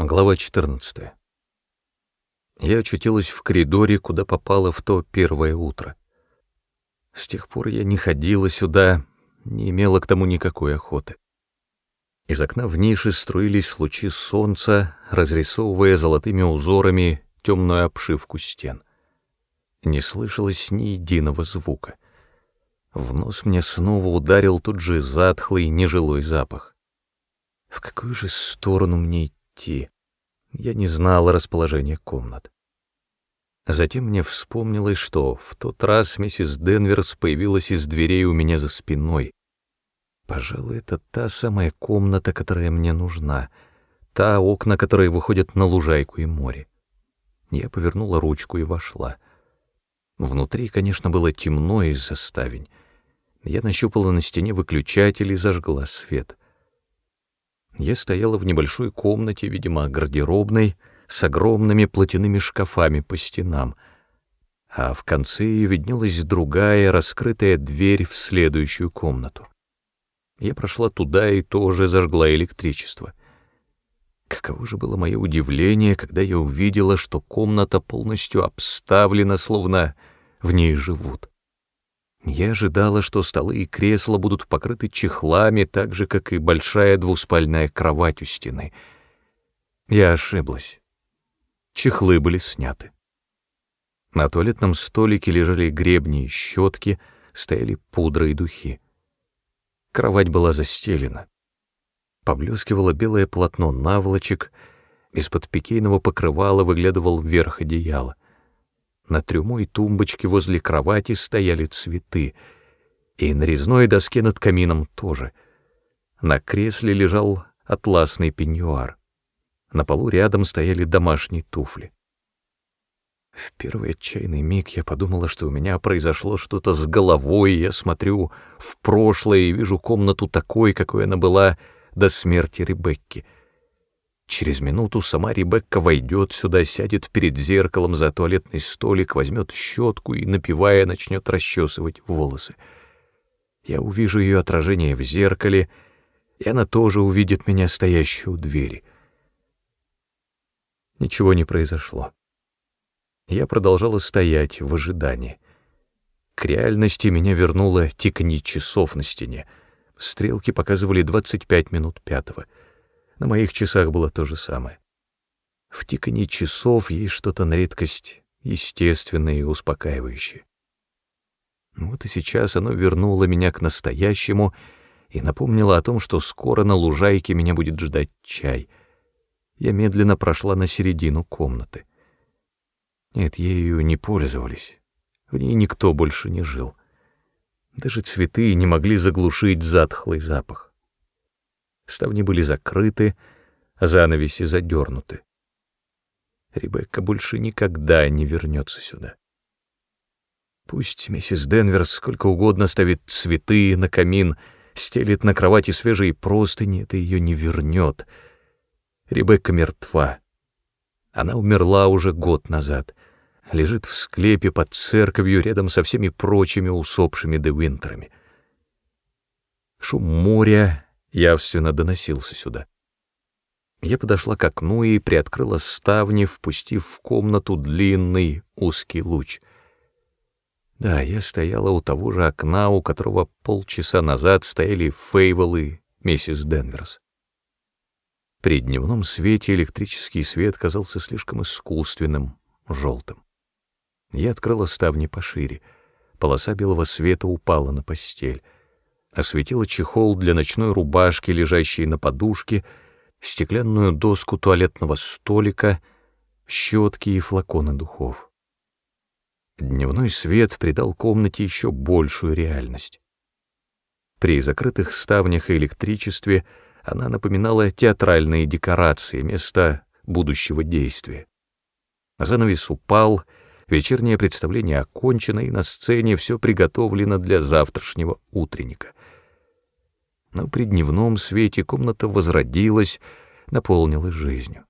Глава 14. Я очутилась в коридоре, куда попала в то первое утро. С тех пор я не ходила сюда, не имела к тому никакой охоты. Из окна в нише струились лучи солнца, разрисовывая золотыми узорами темную обшивку стен. Не слышалось ни единого звука. В нос мне снова ударил тот же затхлый, нежилой запах. В какую же сторону мне идти? Идти. Я не знала расположения комнат. Затем мне вспомнилось, что в тот раз миссис Денверс появилась из дверей у меня за спиной. Пожалуй, это та самая комната, которая мне нужна, та окна, которые выходят на лужайку и море. Я повернула ручку и вошла. Внутри, конечно, было темно из-за ставень. Я нащупала на стене выключатель и зажгла свет — я стояла в небольшой комнате, видимо, гардеробной, с огромными платяными шкафами по стенам, а в конце виднелась другая раскрытая дверь в следующую комнату. Я прошла туда и тоже зажгла электричество. Каково же было мое удивление, когда я увидела, что комната полностью обставлена, словно в ней живут. Я ожидала, что столы и кресла будут покрыты чехлами, так же, как и большая двуспальная кровать у стены. Я ошиблась. Чехлы были сняты. На туалетном столике лежали гребни и щетки, стояли пудра и духи. Кровать была застелена. Поблескивало белое полотно наволочек, из-под пикейного покрывала выглядывал верх одеяла — на трюмо и тумбочке возле кровати стояли цветы, и на резной доске над камином тоже. На кресле лежал атласный пеньюар. На полу рядом стояли домашние туфли. В первый отчаянный миг я подумала, что у меня произошло что-то с головой, и я смотрю в прошлое и вижу комнату такой, какой она была до смерти Ребекки — Через минуту сама Ребекка войдет сюда, сядет перед зеркалом за туалетный столик, возьмет щетку и, напивая, начнет расчесывать волосы. Я увижу ее отражение в зеркале, и она тоже увидит меня, стоящую у двери. Ничего не произошло. Я продолжала стоять в ожидании. К реальности меня вернуло тиканье часов на стене. Стрелки показывали 25 минут пятого — на моих часах было то же самое. В тиканье часов есть что-то на редкость естественное и успокаивающее. Вот и сейчас оно вернуло меня к настоящему и напомнило о том, что скоро на лужайке меня будет ждать чай. Я медленно прошла на середину комнаты. Нет, ею не пользовались. В ней никто больше не жил. Даже цветы не могли заглушить затхлый запах. Ставни были закрыты, занавеси задернуты. Ребекка больше никогда не вернется сюда. Пусть миссис Денверс сколько угодно ставит цветы на камин, стелит на кровати свежие простыни, это ее не вернет. Ребекка мертва. Она умерла уже год назад. Лежит в склепе под церковью рядом со всеми прочими усопшими Девинтерами. Шум моря явственно доносился сюда. Я подошла к окну и приоткрыла ставни, впустив в комнату длинный узкий луч. Да, я стояла у того же окна, у которого полчаса назад стояли Фейвел и миссис Денверс. При дневном свете электрический свет казался слишком искусственным, желтым. Я открыла ставни пошире. Полоса белого света упала на постель осветила чехол для ночной рубашки, лежащей на подушке, стеклянную доску туалетного столика, щетки и флаконы духов. Дневной свет придал комнате еще большую реальность. При закрытых ставнях и электричестве она напоминала театральные декорации, место будущего действия. Занавес упал, вечернее представление окончено, и на сцене все приготовлено для завтрашнего утренника но при дневном свете комната возродилась, наполнилась жизнью.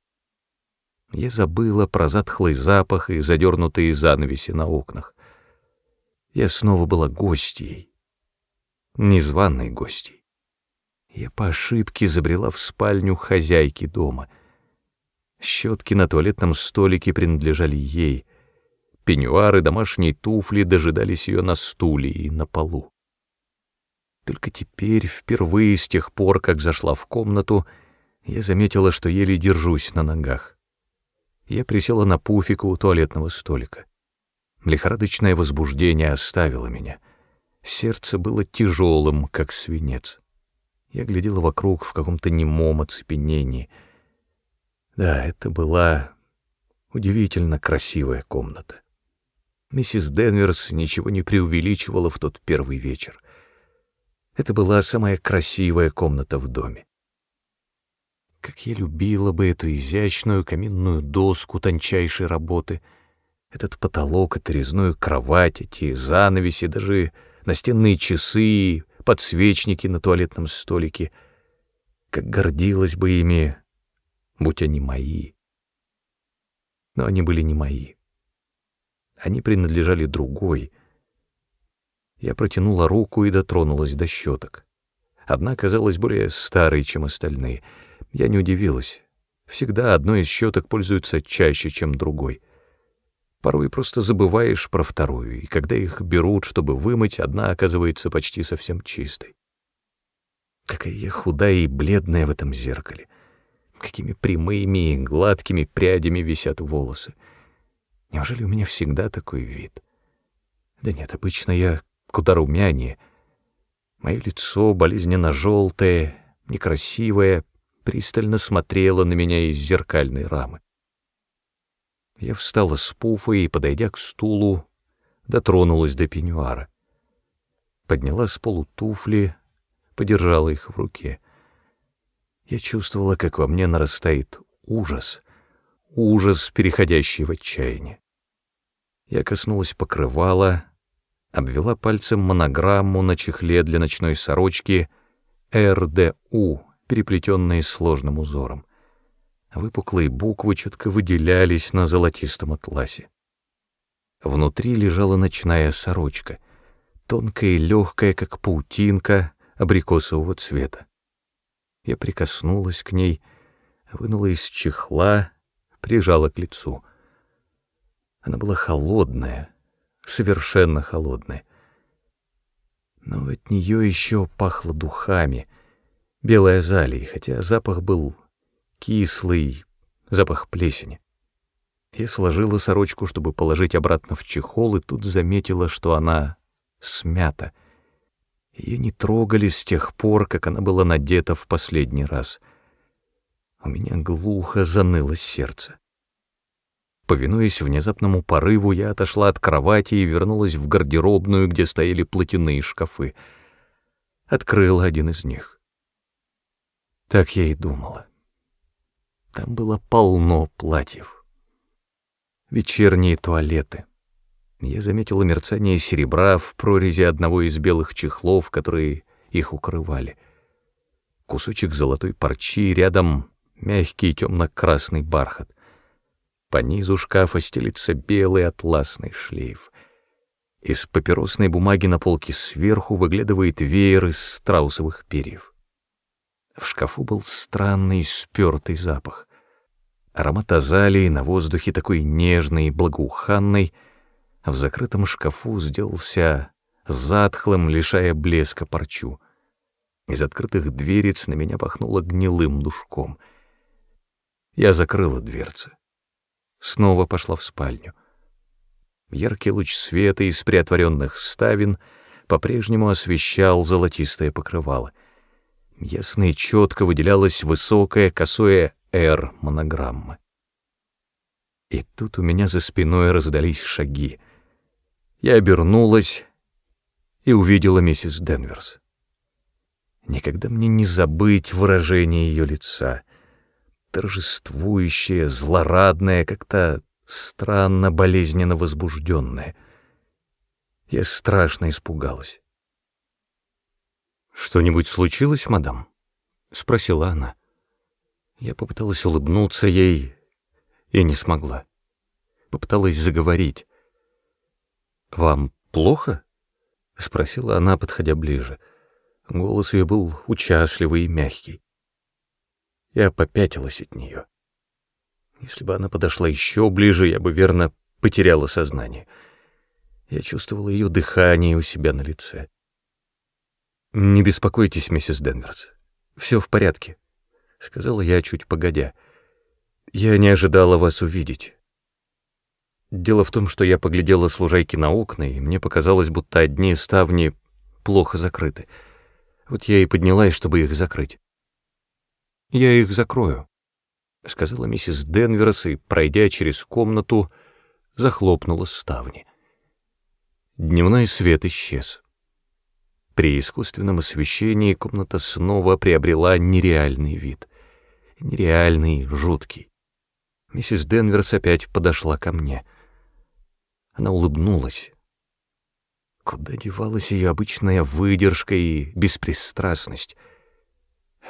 Я забыла про затхлый запах и задернутые занавеси на окнах. Я снова была гостьей, незваной гостьей. Я по ошибке забрела в спальню хозяйки дома. Щетки на туалетном столике принадлежали ей. Пеньюары, домашние туфли дожидались ее на стуле и на полу. Только теперь, впервые с тех пор, как зашла в комнату, я заметила, что еле держусь на ногах. Я присела на пуфик у туалетного столика. Лихорадочное возбуждение оставило меня. Сердце было тяжелым, как свинец. Я глядела вокруг в каком-то немом оцепенении. Да, это была удивительно красивая комната. Миссис Денверс ничего не преувеличивала в тот первый вечер. Это была самая красивая комната в доме. Как я любила бы эту изящную каминную доску тончайшей работы, этот потолок, эту резную кровать, эти занавеси, даже настенные часы, подсвечники на туалетном столике. Как гордилась бы ими, будь они мои. Но они были не мои. Они принадлежали другой, я протянула руку и дотронулась до щеток. Одна казалась более старой, чем остальные. Я не удивилась. Всегда одной из щеток пользуются чаще, чем другой. Порой просто забываешь про вторую, и когда их берут, чтобы вымыть, одна оказывается почти совсем чистой. Какая я худая и бледная в этом зеркале. Какими прямыми и гладкими прядями висят волосы. Неужели у меня всегда такой вид? Да нет, обычно я куда румянее. Мое лицо, болезненно желтое, некрасивое, пристально смотрело на меня из зеркальной рамы. Я встала с пуфа и, подойдя к стулу, дотронулась до пеньюара. Подняла с полу туфли, подержала их в руке. Я чувствовала, как во мне нарастает ужас, ужас, переходящий в отчаяние. Я коснулась покрывала, обвела пальцем монограмму на чехле для ночной сорочки «РДУ», переплетенные сложным узором. Выпуклые буквы четко выделялись на золотистом атласе. Внутри лежала ночная сорочка, тонкая и легкая, как паутинка абрикосового цвета. Я прикоснулась к ней, вынула из чехла, прижала к лицу. Она была холодная, совершенно холодная. Но от нее еще пахло духами, белой азалией, хотя запах был кислый, запах плесени. Я сложила сорочку, чтобы положить обратно в чехол, и тут заметила, что она смята. Ее не трогали с тех пор, как она была надета в последний раз. У меня глухо заныло сердце. Повинуясь внезапному порыву, я отошла от кровати и вернулась в гардеробную, где стояли платяные шкафы. Открыла один из них. Так я и думала. Там было полно платьев. Вечерние туалеты. Я заметила мерцание серебра в прорези одного из белых чехлов, которые их укрывали. Кусочек золотой парчи, рядом мягкий темно-красный бархат. По низу шкафа стелится белый атласный шлейф. Из папиросной бумаги на полке сверху выглядывает веер из страусовых перьев. В шкафу был странный спёртый запах. Аромат азалии на воздухе такой нежный и благоуханный, в закрытом шкафу сделался затхлым, лишая блеска парчу. Из открытых дверец на меня пахнуло гнилым душком. Я закрыла дверцы снова пошла в спальню. Яркий луч света из приотворенных ставен по-прежнему освещал золотистое покрывало. Ясно и четко выделялась высокая косое «Р» монограммы. И тут у меня за спиной раздались шаги. Я обернулась и увидела миссис Денверс. Никогда мне не забыть выражение ее лица — торжествующее, злорадное, как-то странно болезненно возбужденное. Я страшно испугалась. «Что-нибудь случилось, мадам?» — спросила она. Я попыталась улыбнуться ей и не смогла. Попыталась заговорить. «Вам плохо?» — спросила она, подходя ближе. Голос ее был участливый и мягкий. Я попятилась от нее. Если бы она подошла еще ближе, я бы верно потеряла сознание. Я чувствовала ее дыхание у себя на лице. «Не беспокойтесь, миссис Денверс. Все в порядке», — сказала я чуть погодя. «Я не ожидала вас увидеть». Дело в том, что я поглядела с на окна, и мне показалось, будто одни ставни плохо закрыты. Вот я и поднялась, чтобы их закрыть. «Я их закрою», — сказала миссис Денверс, и, пройдя через комнату, захлопнула ставни. Дневной свет исчез. При искусственном освещении комната снова приобрела нереальный вид. Нереальный, жуткий. Миссис Денверс опять подошла ко мне. Она улыбнулась. Куда девалась ее обычная выдержка и беспристрастность?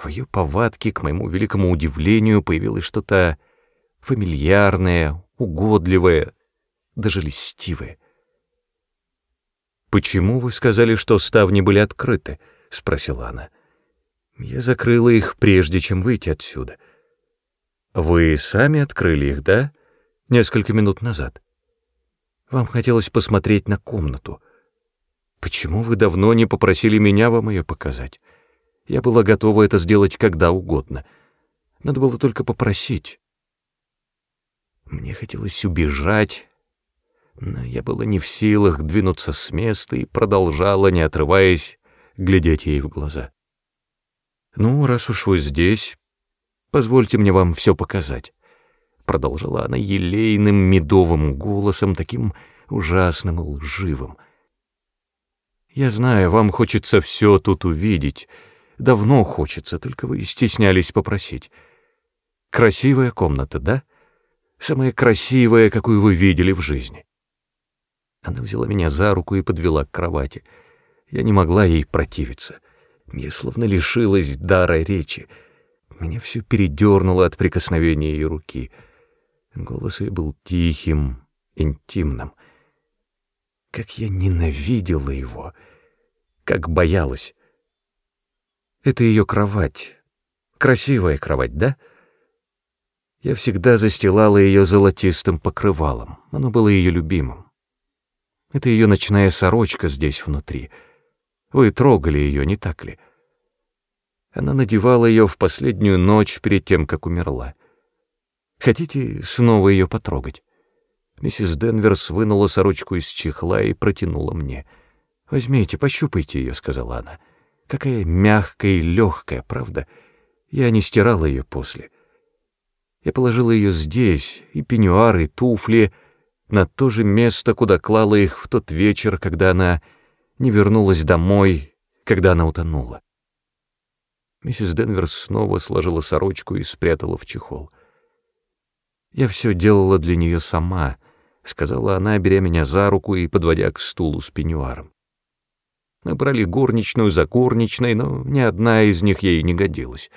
В ее повадке, к моему великому удивлению, появилось что-то фамильярное, угодливое, даже льстивое. «Почему вы сказали, что ставни были открыты?» — спросила она. «Я закрыла их, прежде чем выйти отсюда». «Вы сами открыли их, да? Несколько минут назад. Вам хотелось посмотреть на комнату. Почему вы давно не попросили меня вам ее показать?» Я была готова это сделать когда угодно. Надо было только попросить. Мне хотелось убежать, но я была не в силах двинуться с места и продолжала, не отрываясь, глядеть ей в глаза. «Ну, раз уж вы здесь, позвольте мне вам все показать», — продолжала она елейным медовым голосом, таким ужасным и лживым. «Я знаю, вам хочется все тут увидеть», Давно хочется, только вы стеснялись попросить. Красивая комната, да? Самая красивая, какую вы видели в жизни. Она взяла меня за руку и подвела к кровати. Я не могла ей противиться. Я словно лишилась дара речи. Меня все передернуло от прикосновения ее руки. Голос ее был тихим, интимным. Как я ненавидела его, как боялась. Это ее кровать. Красивая кровать, да? Я всегда застилала ее золотистым покрывалом. Оно было ее любимым. Это ее ночная сорочка здесь внутри. Вы трогали ее, не так ли? Она надевала ее в последнюю ночь перед тем, как умерла. Хотите снова ее потрогать? Миссис Денверс вынула сорочку из чехла и протянула мне. «Возьмите, пощупайте ее», — сказала она. Какая мягкая и легкая, правда? Я не стирала ее после. Я положила ее здесь, и пеньюар, и туфли, на то же место, куда клала их в тот вечер, когда она не вернулась домой, когда она утонула. Миссис Денверс снова сложила сорочку и спрятала в чехол. «Я все делала для нее сама», — сказала она, беря меня за руку и подводя к стулу с пеньюаром. Мы брали горничную за горничной, но ни одна из них ей не годилась.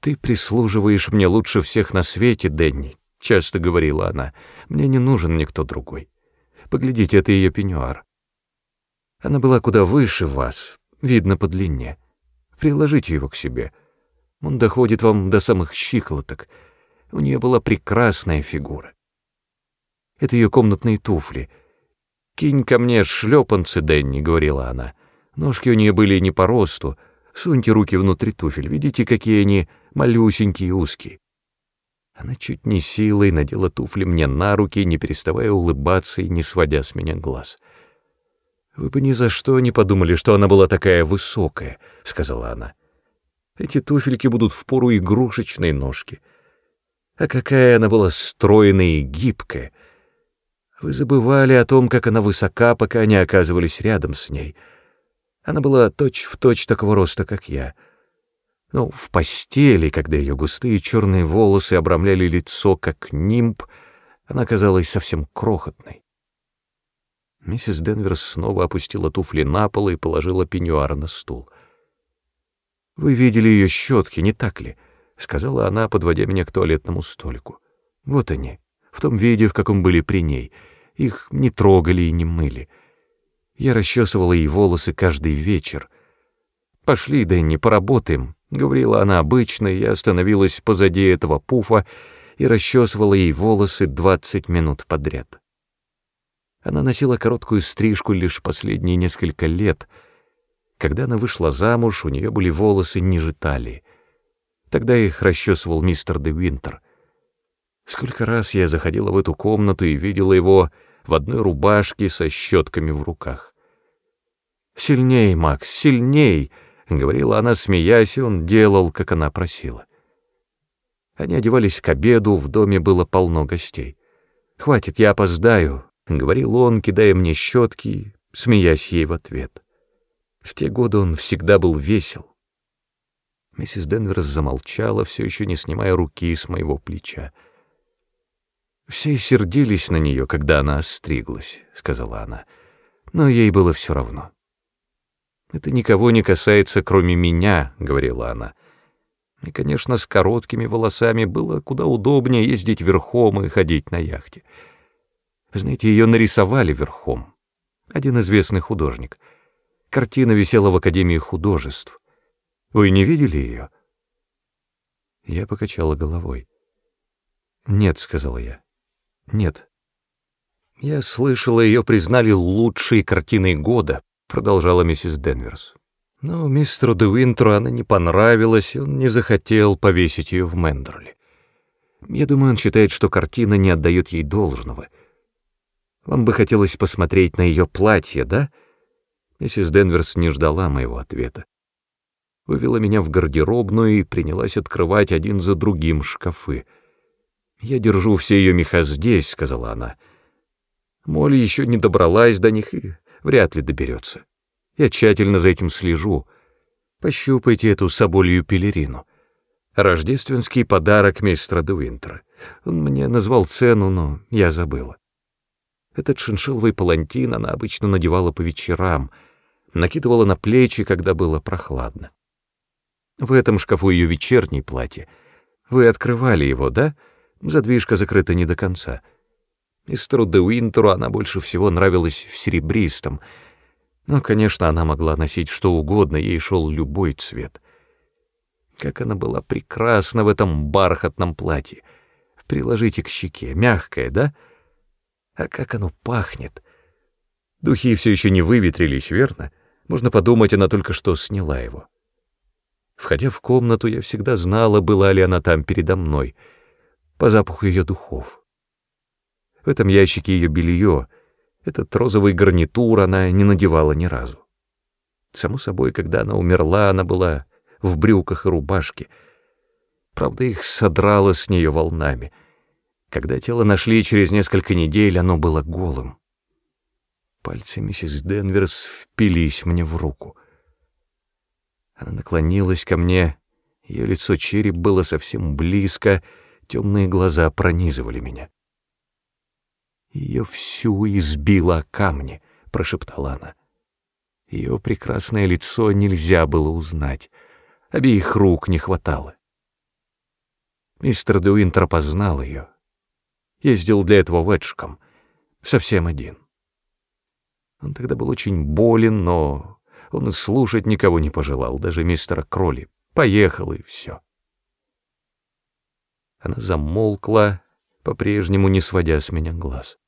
«Ты прислуживаешь мне лучше всех на свете, Дэнни», — часто говорила она. «Мне не нужен никто другой. Поглядите, это ее пеньюар. Она была куда выше вас, видно по длине. Приложите его к себе. Он доходит вам до самых щиколоток. У нее была прекрасная фигура. Это ее комнатные туфли — «Кинь ко мне шлепанцы, Дэнни», — говорила она. Ножки у нее были не по росту. Суньте руки внутри туфель, видите, какие они малюсенькие и узкие. Она чуть не силой надела туфли мне на руки, не переставая улыбаться и не сводя с меня глаз. «Вы бы ни за что не подумали, что она была такая высокая», — сказала она. «Эти туфельки будут в пору игрушечной ножки. А какая она была стройная и гибкая!» Вы забывали о том, как она высока, пока не оказывались рядом с ней. Она была точь-в-точь точь такого роста, как я. Но в постели, когда ее густые черные волосы обрамляли лицо, как нимб, она казалась совсем крохотной. Миссис Денверс снова опустила туфли на пол и положила пеньюар на стул. «Вы видели ее щетки, не так ли?» — сказала она, подводя меня к туалетному столику. «Вот они, в том виде, в каком были при ней». Их не трогали и не мыли. Я расчесывала ей волосы каждый вечер. «Пошли, Дэнни, поработаем», — говорила она обычно, и я остановилась позади этого пуфа и расчесывала ей волосы двадцать минут подряд. Она носила короткую стрижку лишь последние несколько лет. Когда она вышла замуж, у нее были волосы ниже талии. Тогда их расчесывал мистер Де Винтер. Сколько раз я заходила в эту комнату и видела его в одной рубашке со щетками в руках. «Сильней, Макс, сильней!» — говорила она, смеясь, и он делал, как она просила. Они одевались к обеду, в доме было полно гостей. «Хватит, я опоздаю», — говорил он, кидая мне щетки, смеясь ей в ответ. В те годы он всегда был весел. Миссис Денверс замолчала, все еще не снимая руки с моего плеча. «Все сердились на нее, когда она остриглась», — сказала она, — «но ей было все равно». «Это никого не касается, кроме меня», — говорила она. И, конечно, с короткими волосами было куда удобнее ездить верхом и ходить на яхте. Знаете, ее нарисовали верхом. Один известный художник. Картина висела в Академии художеств. Вы не видели ее? Я покачала головой. «Нет», — сказала я. «Нет». «Я слышала, ее признали лучшей картиной года», — продолжала миссис Денверс. Но мистеру де она не понравилась, он не захотел повесить ее в Мендерли. Я думаю, он считает, что картина не отдает ей должного. Вам бы хотелось посмотреть на ее платье, да? Миссис Денверс не ждала моего ответа. Вывела меня в гардеробную и принялась открывать один за другим шкафы. «Я держу все ее меха здесь», — сказала она. Молли еще не добралась до них и вряд ли доберется. Я тщательно за этим слежу. Пощупайте эту соболью пелерину. Рождественский подарок мистера Дуинтера. Он мне назвал цену, но я забыла. Этот шиншиловый палантин она обычно надевала по вечерам, накидывала на плечи, когда было прохладно. В этом шкафу ее вечернее платье. Вы открывали его, да? Задвижка закрыта не до конца. Мистеру де Уинтеру она больше всего нравилась в серебристом — но, конечно, она могла носить что угодно, ей шел любой цвет. Как она была прекрасна в этом бархатном платье. Приложите к щеке, мягкое, да? А как оно пахнет! Духи все еще не выветрились, верно? Можно подумать, она только что сняла его. Входя в комнату, я всегда знала, была ли она там передо мной, по запаху ее духов. В этом ящике ее белье — этот розовый гарнитур она не надевала ни разу. Само собой, когда она умерла, она была в брюках и рубашке. Правда, их содрало с нее волнами. Когда тело нашли через несколько недель, оно было голым. Пальцы миссис Денверс впились мне в руку. Она наклонилась ко мне, ее лицо череп было совсем близко, темные глаза пронизывали меня. Ее всю избило камни, прошептала она. Ее прекрасное лицо нельзя было узнать, обеих рук не хватало. Мистер Дуинтер познал ее. Ездил для этого в Эджком, совсем один. Он тогда был очень болен, но он слушать никого не пожелал, даже мистера Кроли. Поехал, и все. Она замолкла, по-прежнему не сводя с меня глаз.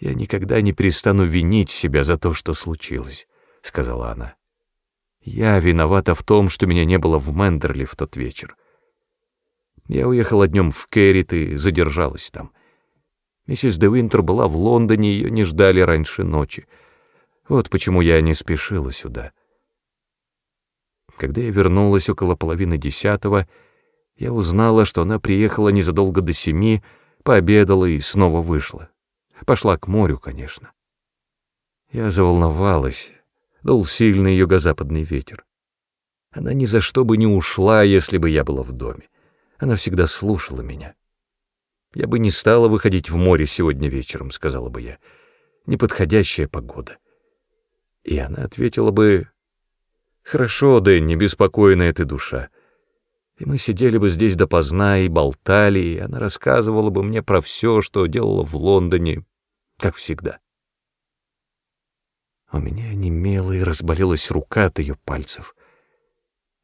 «Я никогда не перестану винить себя за то, что случилось», — сказала она. «Я виновата в том, что меня не было в Мендерли в тот вечер. Я уехала днем в Керрит и задержалась там. Миссис де Винтер была в Лондоне, ее не ждали раньше ночи. Вот почему я не спешила сюда. Когда я вернулась около половины десятого, я узнала, что она приехала незадолго до семи, пообедала и снова вышла. Пошла к морю, конечно. Я заволновалась. Дул сильный юго-западный ветер. Она ни за что бы не ушла, если бы я была в доме. Она всегда слушала меня. Я бы не стала выходить в море сегодня вечером, сказала бы я. Неподходящая погода. И она ответила бы, «Хорошо, Дэнни, беспокойная ты душа. И мы сидели бы здесь допоздна и болтали, и она рассказывала бы мне про все, что делала в Лондоне, как всегда. У меня немела и разболелась рука от ее пальцев.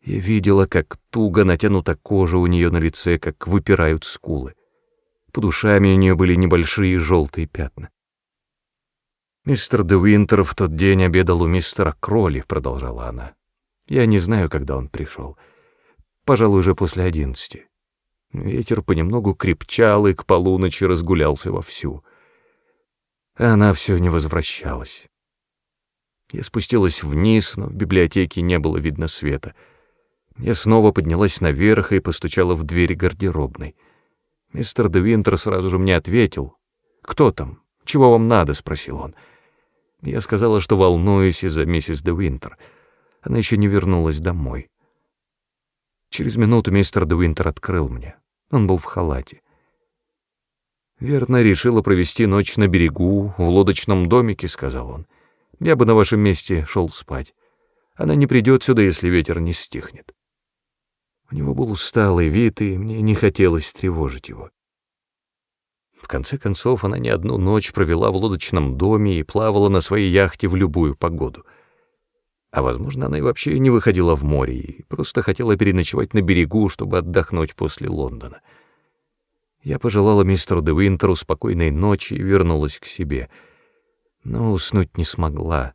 Я видела, как туго натянута кожа у нее на лице, как выпирают скулы. Под ушами у нее были небольшие желтые пятна. «Мистер Де Винтер в тот день обедал у мистера Кроли», — продолжала она. «Я не знаю, когда он пришел. Пожалуй, уже после одиннадцати. Ветер понемногу крепчал и к полуночи разгулялся вовсю. Она все не возвращалась. Я спустилась вниз, но в библиотеке не было видно света. Я снова поднялась наверх и постучала в двери гардеробной. Мистер Де Винтер сразу же мне ответил. «Кто там? Чего вам надо?» — спросил он. Я сказала, что волнуюсь из-за миссис Де Винтер. Она еще не вернулась домой. Через минуту мистер Де Винтер открыл мне. Он был в халате. «Верно, решила провести ночь на берегу, в лодочном домике», — сказал он. «Я бы на вашем месте шел спать. Она не придет сюда, если ветер не стихнет». У него был усталый вид, и мне не хотелось тревожить его. В конце концов, она не одну ночь провела в лодочном доме и плавала на своей яхте в любую погоду — а, возможно, она и вообще не выходила в море и просто хотела переночевать на берегу, чтобы отдохнуть после Лондона. Я пожелала мистеру де Винтеру спокойной ночи и вернулась к себе. Но уснуть не смогла.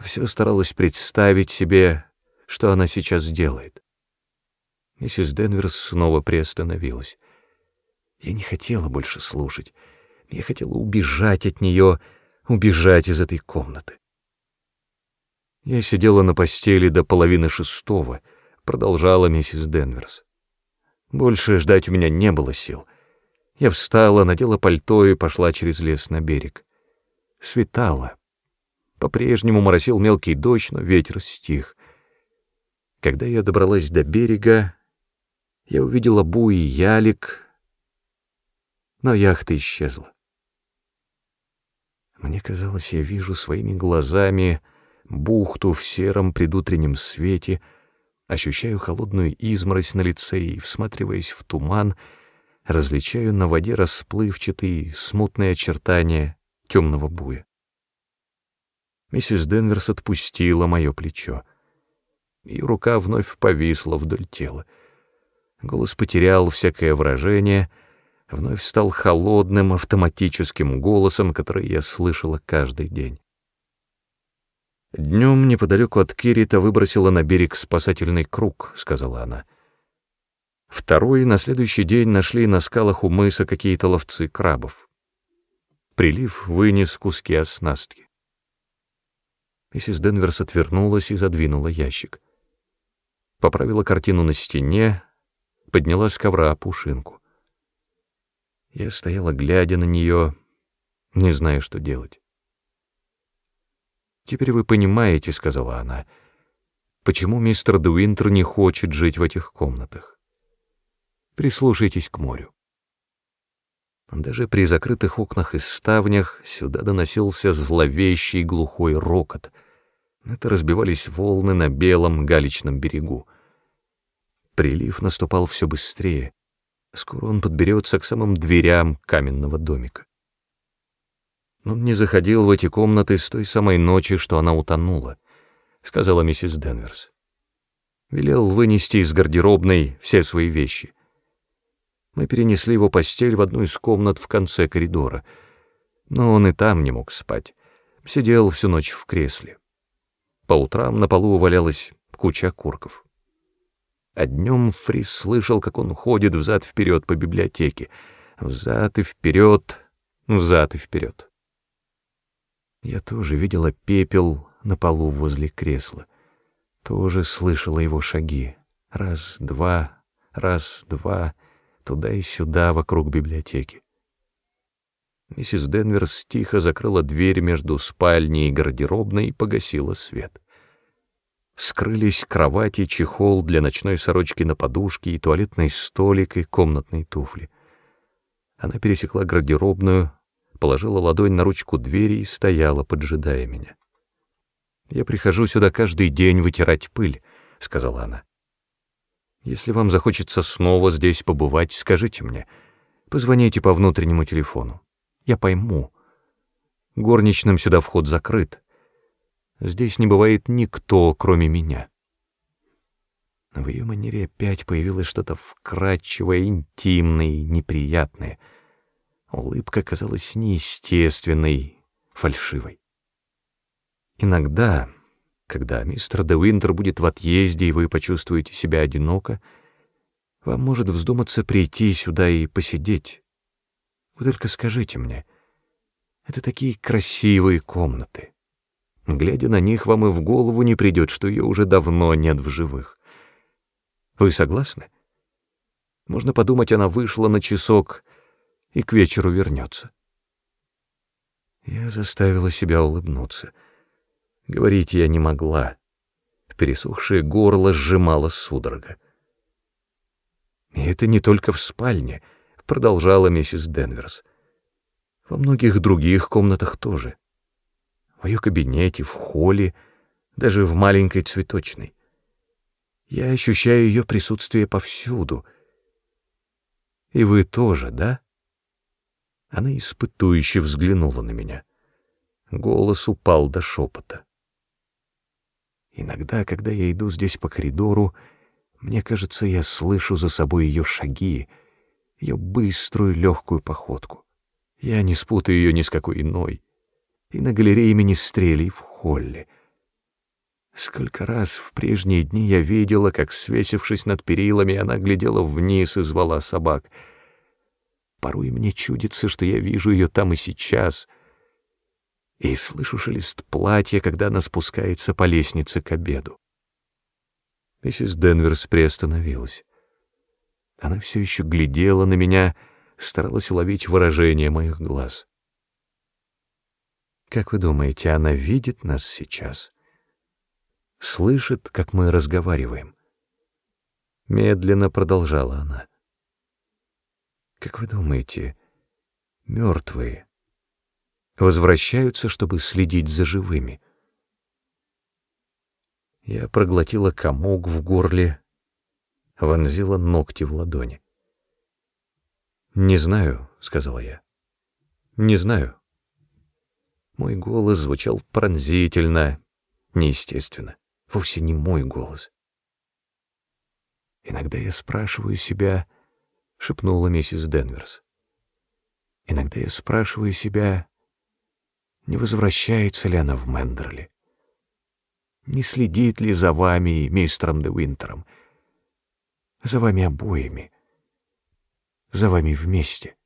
Все старалась представить себе, что она сейчас делает. Миссис Денверс снова приостановилась. Я не хотела больше слушать. Я хотела убежать от нее, убежать из этой комнаты. Я сидела на постели до половины шестого, продолжала миссис Денверс. Больше ждать у меня не было сил. Я встала, надела пальто и пошла через лес на берег. Светало. По-прежнему моросил мелкий дождь, но ветер стих. Когда я добралась до берега, я увидела буй и ялик, но яхта исчезла. Мне казалось, я вижу своими глазами бухту в сером предутреннем свете, ощущаю холодную изморозь на лице и, всматриваясь в туман, различаю на воде расплывчатые, смутные очертания темного буя. Миссис Денверс отпустила мое плечо, и рука вновь повисла вдоль тела. Голос потерял всякое выражение, вновь стал холодным автоматическим голосом, который я слышала каждый день. «Днем неподалеку от Кирита выбросила на берег спасательный круг», — сказала она. Второй на следующий день нашли на скалах у мыса какие-то ловцы крабов. Прилив вынес куски оснастки. Миссис Денверс отвернулась и задвинула ящик. Поправила картину на стене, подняла с ковра пушинку. Я стояла, глядя на нее, не зная, что делать. «Теперь вы понимаете», — сказала она, — «почему мистер Дуинтер не хочет жить в этих комнатах. Прислушайтесь к морю». Даже при закрытых окнах и ставнях сюда доносился зловещий глухой рокот. Это разбивались волны на белом галечном берегу. Прилив наступал все быстрее. Скоро он подберется к самым дверям каменного домика. Он не заходил в эти комнаты с той самой ночи, что она утонула, сказала миссис Денверс. Велел вынести из гардеробной все свои вещи. Мы перенесли его постель в одну из комнат в конце коридора, но он и там не мог спать. Сидел всю ночь в кресле. По утрам на полу валялась куча окурков. А днем Фрис слышал, как он ходит взад-вперед по библиотеке. Взад и вперед, взад и вперед. Я тоже видела пепел на полу возле кресла. Тоже слышала его шаги. Раз, два, раз, два, туда и сюда вокруг библиотеки. Миссис Денверс тихо закрыла дверь между спальней и гардеробной и погасила свет. Скрылись кровати, чехол для ночной сорочки на подушке и туалетный столик и комнатные туфли. Она пересекла гардеробную, положила ладонь на ручку двери и стояла, поджидая меня. «Я прихожу сюда каждый день вытирать пыль», — сказала она. «Если вам захочется снова здесь побывать, скажите мне. Позвоните по внутреннему телефону. Я пойму. Горничным сюда вход закрыт. Здесь не бывает никто, кроме меня». В ее манере опять появилось что-то вкрадчивое, интимное и неприятное. Улыбка казалась неестественной, фальшивой. Иногда, когда мистер де Уинтер будет в отъезде, и вы почувствуете себя одиноко, вам может вздуматься прийти сюда и посидеть. Вы только скажите мне, это такие красивые комнаты. Глядя на них, вам и в голову не придет, что ее уже давно нет в живых. Вы согласны? Можно подумать, она вышла на часок и к вечеру вернется. Я заставила себя улыбнуться. Говорить я не могла. Пересохшее горло сжимало судорога. И это не только в спальне, продолжала миссис Денверс. Во многих других комнатах тоже. В ее кабинете, в холле, даже в маленькой цветочной. Я ощущаю ее присутствие повсюду. И вы тоже, да? Она испытующе взглянула на меня. Голос упал до шепота. Иногда, когда я иду здесь по коридору, мне кажется, я слышу за собой ее шаги, ее быструю легкую походку. Я не спутаю ее ни с какой иной. И на галерее министрелей в холле — Сколько раз в прежние дни я видела, как, свесившись над перилами, она глядела вниз и звала собак. Порой мне чудится, что я вижу ее там и сейчас, и слышу шелест платья, когда она спускается по лестнице к обеду. Миссис Денверс приостановилась. Она все еще глядела на меня, старалась уловить выражение моих глаз. «Как вы думаете, она видит нас сейчас?» слышит, как мы разговариваем. Медленно продолжала она. Как вы думаете, мертвые возвращаются, чтобы следить за живыми? Я проглотила комок в горле, вонзила ногти в ладони. «Не знаю», — сказала я. «Не знаю». Мой голос звучал пронзительно, неестественно вовсе не мой голос. Иногда я спрашиваю себя, — шепнула миссис Денверс. Иногда я спрашиваю себя, не возвращается ли она в Мендерли, не следит ли за вами и мистером де Уинтером, за вами обоими, за вами вместе.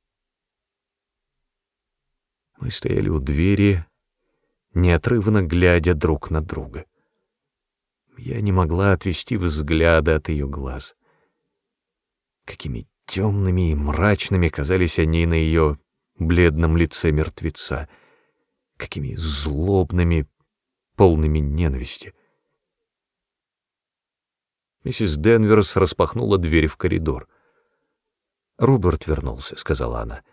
Мы стояли у двери, неотрывно глядя друг на друга. Я не могла отвести взгляда от ее глаз. Какими темными и мрачными казались они на ее бледном лице мертвеца, какими злобными, полными ненависти. Миссис Денверс распахнула дверь в коридор. «Роберт вернулся», — сказала она.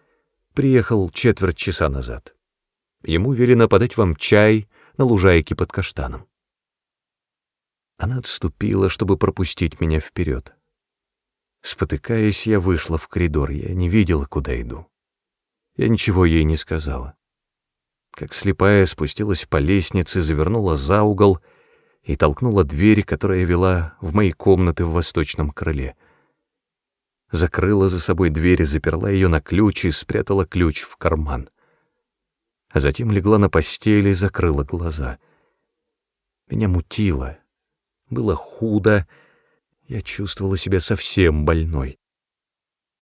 «Приехал четверть часа назад. Ему велено подать вам чай на лужайке под каштаном». Она отступила, чтобы пропустить меня вперед. Спотыкаясь, я вышла в коридор, я не видела, куда иду. Я ничего ей не сказала. Как слепая спустилась по лестнице, завернула за угол и толкнула дверь, которая вела в мои комнаты в восточном крыле. Закрыла за собой дверь, заперла ее на ключ и спрятала ключ в карман. А затем легла на постели и закрыла глаза. Меня мутило, было худо, я чувствовала себя совсем больной.